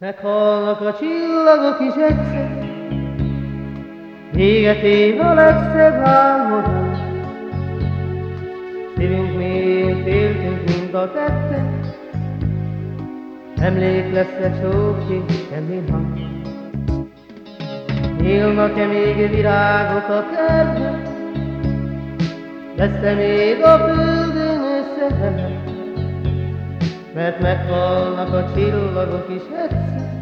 Meghalnak a csillagok is egyszer, Véget ér a legszebb álmodás. Szívünk mélyén féltünk mind a ketten, Emlék lesz-e csók és semmi más. Nyílnak-e még virágok a kertben, Lesz-e még a földön összehelet, mert meghalnak a csillagok is egyszer,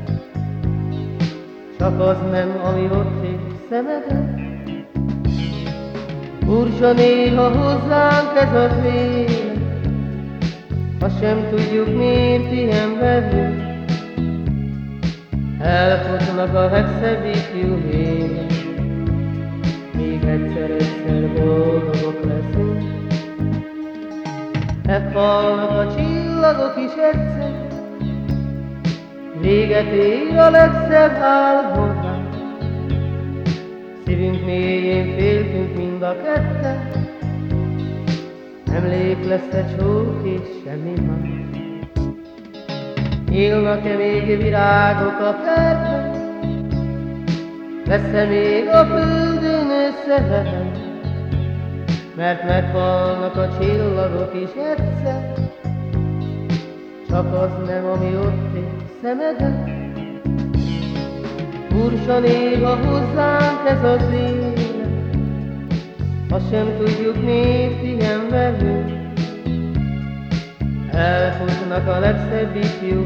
csak az nem, ami ott ég szemeden. Furcsa néha hozzánk ez az élet, ha sem tudjuk, miért ilyen velünk. Elfutnak a legszebb ifjú Meghalnak a csillagok is egyszer, Véget ér a legszebb álmodás. Szívünk mélyén féltünk mind a ketten, Emlék lesz-e csók és semmi más. Nyílnak-e még virágok a kertben, Lesz-e még a földön összehetem, mert meghalnak a csillagok is egyszer, csak az nem, ami ott ég szemeden. Furcsa néha hozzánk ez az élet, ha sem tudjuk, miért ilyen velünk. Elfutnak a legszebb ifjú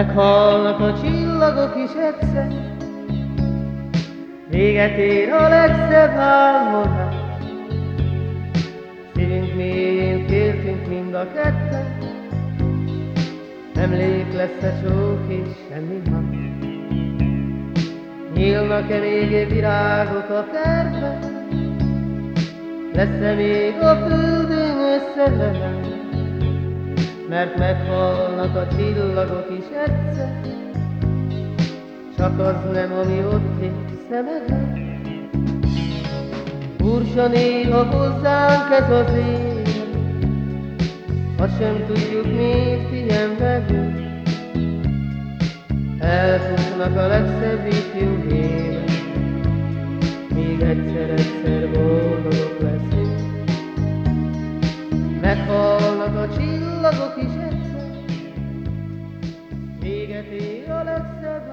Meghalnak a csillagok is egyszer, Véget ér a legszebb álmodás. Szívünk mélyén féltünk mind a ketten, Emlék lesz-e csók és semmi más. Nyílnak-e még virágok a kertben, Lesz-e még a földön összevelem, mert meghalnak a csillagok is egyszer, csak az nem, ami ott ég szemeden. Furcsa néha hozzánk ez az élet, ha sem tudjuk, miért ilyen velünk. Elfutnak a legszebb ifjú élet, Meghalnak a csillagok is egyszer, véget ér a legszebb